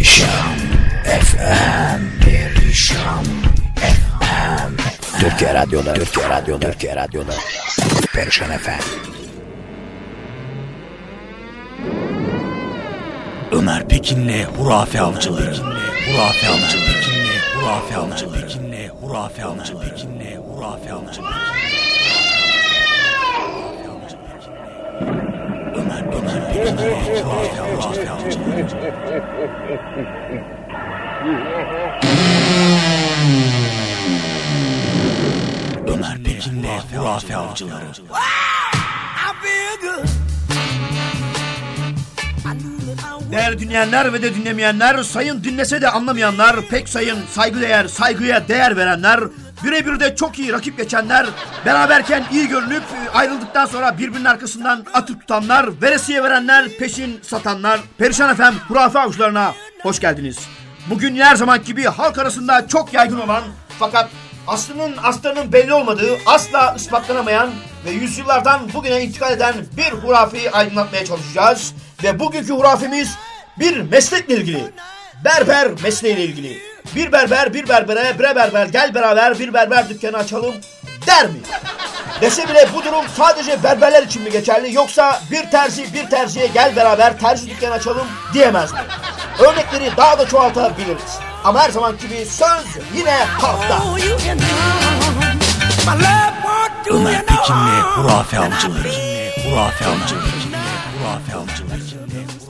Perişan FM Perişan FM Türkiye Radyo'da Türkiye Radyo'da Türkiye Radyo'da Perişan FM Ömer Pekin'le Hurafe Avcıları. Hurafe Avcıları. Pekin'le Hurafe Avcıları. Pekin'le Hurafe Avcıları. Pekin'le Hurafe Avcıları Ömer Pekin'le Hurafe Avcıları Değerli dinleyenler ve de dinlemeyenler, sayın dinlese de anlamayanlar, pek sayın saygıdeğer, saygıya değer verenler, birebir de çok iyi rakip geçenler, beraberken iyi görünüp ayrıldıktan sonra birbirinin arkasından atıp tutanlar, veresiye verenler, peşin satanlar, Perişan Efem hurafe avcılarına hoş geldiniz. Bugün her zaman gibi halk arasında çok yaygın olan fakat aslının astarının belli olmadığı, asla ispatlanamayan ve yüzyıllardan bugüne intikal eden bir hurafeyi aydınlatmaya çalışacağız. Ve bugünkü hurafemiz bir meslekle ilgili. Berber mesleğiyle ilgili. Bir berber bir berbere, bre berber gel beraber bir berber dükkanı açalım der mi? Dese bile bu durum sadece berberler için mi geçerli yoksa bir terzi bir terziye gel beraber terzi dükkanı açalım diyemez mi? Örnekleri daha da çoğaltabiliriz. Ama her zaman gibi söz yine halkta. Ömer Pekin'le Hurafe Avcıları Hurafe Avcıları Hurafe Avcıları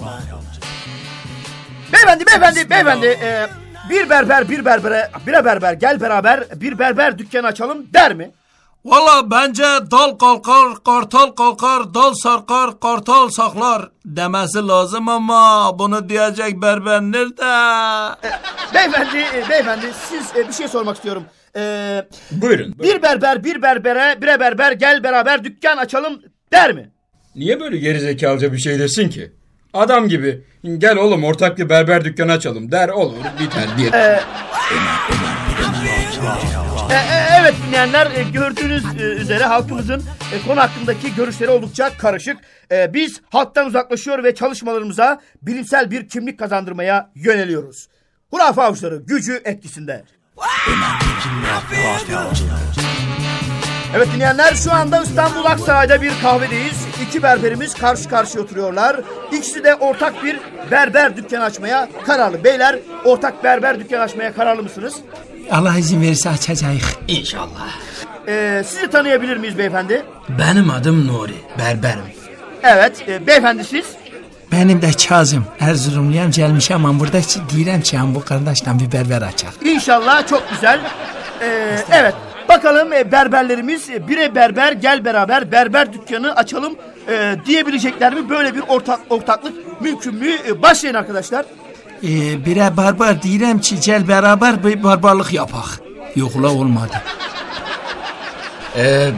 Hurafe Avcıları Beyefendi, beyefendi, beyefendi. e, bir berber, bir berbere, bire berber gel beraber bir berber dükkanı açalım der mi? Valla bence dal kalkar, kartal kalkar, dal sarkar, kartal saklar demesi lazım ama bunu diyecek berber nerede? Beyefendi, e, beyefendi siz e, bir şey sormak istiyorum. E, Buyurun. bir berber, bir berbere, bire berber gel beraber dükkan açalım der mi? Niye böyle gerizekalıca bir şey desin ki? Adam gibi gel oğlum ortak bir berber dükkanı açalım der olur biter diye. E, e, evet dinleyenler e, gördüğünüz e, üzere halkımızın e, konu hakkındaki görüşleri oldukça karışık. E, biz halktan uzaklaşıyor ve çalışmalarımıza bilimsel bir kimlik kazandırmaya yöneliyoruz. Hurafe avcıları gücü etkisinde. Evet dinleyenler şu anda İstanbul Aksaray'da bir kahvedeyiz. İki berberimiz karşı karşıya oturuyorlar. İkisi de ortak bir berber dükkanı açmaya kararlı. Beyler ortak berber dükkanı açmaya kararlı mısınız? Allah izin verirse açacağız. İnşallah. Ee, sizi tanıyabilir miyiz beyefendi? Benim adım Nuri. Berberim. Evet, e, beyefendi siz? Benim de Kazım. Erzurumluyam gelmişim ama burada deyirəm ki, bu kardeşle bir berber açaq. İnşallah çok güzel. Ee, evet, bakalım e, berberlerimiz e, bire berber gel beraber berber dükkanı açalım e, diyebilecekler mi? Böyle bir ortak ortaklık mümkün mü? E, başlayın arkadaşlar. Ee, birə barbar deyirəm ki, gel beraber bir barbarlıq yapaq. Yox ula olmadı. Ee, e,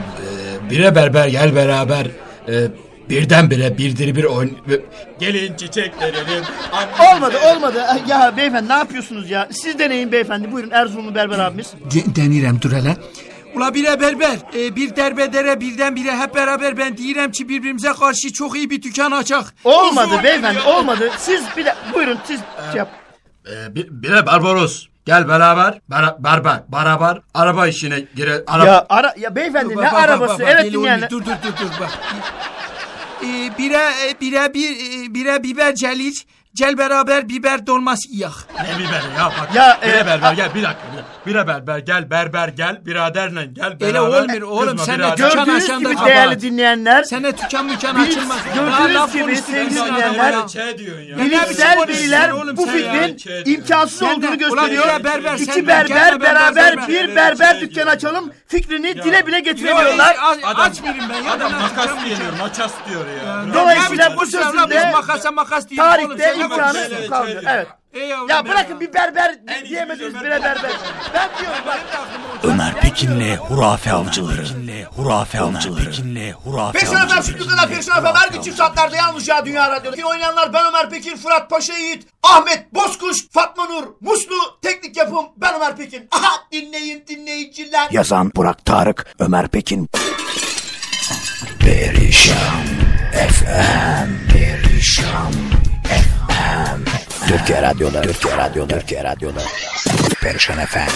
bire berber gel beraber. E, birdenbire birdir bir oyun. Gelin çiçek verelim. Olmadı, olmadı. Ya beyefendi ne yapıyorsunuz ya? Siz deneyin beyefendi. Buyurun Erzurumlu berber abimiz. De denirəm dur hele. Ula birə berber, e, bir derbedere birden bire hep beraber ben deyirəm ki birbirimize karşı çok iyi bir dükkan açaq. Olmadı beyefendi, olmadı. Siz bir de buyurun siz şey yap. Ee, bir, bire Barbaros. Gel beraber. Ber, berber. Beraber. Araba işine gire. Araba. Ya ara ya beyefendi Bak, ne bak, arabası? bak, bak, evet dinleyenler. Dur dur dur dur bak. Ee, bire e, bire bir e, bire biber celik, gel beraber biber dolması yiyək. Ne biberi ya bak. Ya, bire e, berber gel bir dakika. Bir dakika. Bire berber gel berber gel biraderle gel beraber. Öyle olmuyor oğlum, sen de. Dükkan Gördüğünüz açan da gibi değerli dinleyenler. Sene tüken müken Biz açılmaz. gördüğünüz Daha laf gibi sevgili dinleyenler. Şey Bilimsel biçim veriler konuşuyorsun bu sen fikrin Şey diyor. imkansız Sen de- olduğunu gösteriyor. sen İki de berber beraber bir berber Şey dükkanı diyor. açalım fikrini dile bile getiremiyorlar. aç, verin ben ya. Adam makas dükkanı. Makas diyor ya. Dolayısıyla bu sözünde tarihte sen de imkanı kalmıyor. şey Evet. Ey yavrum Ya ya. bırakın bir berber En diyemediniz iyisi bire berber. Ben diyorum bak. Ömer Pekin'le Hurafe Avcıları Hurafe Avcıları Hurafe Perşembe Efem Avcıları Stüdyo'da Perşembe Efem her gün çift saatlerde yalnızca Dünya Radyo'da. Kim oynayanlar ben Ömer Pekin, Fırat Paşa Yiğit, Ahmet Bozkuş, Fatma Nur, Muslu, teknik yapım ben Ömer Pekin. Aha dinleyin dinleyiciler. Yazan Burak Tarık Ömer Pekin Perişan FM Perişan FM Türkiye Radyo'da, Türkiye Radyo'da, Türkiye Radyo'da. Perişan efendim.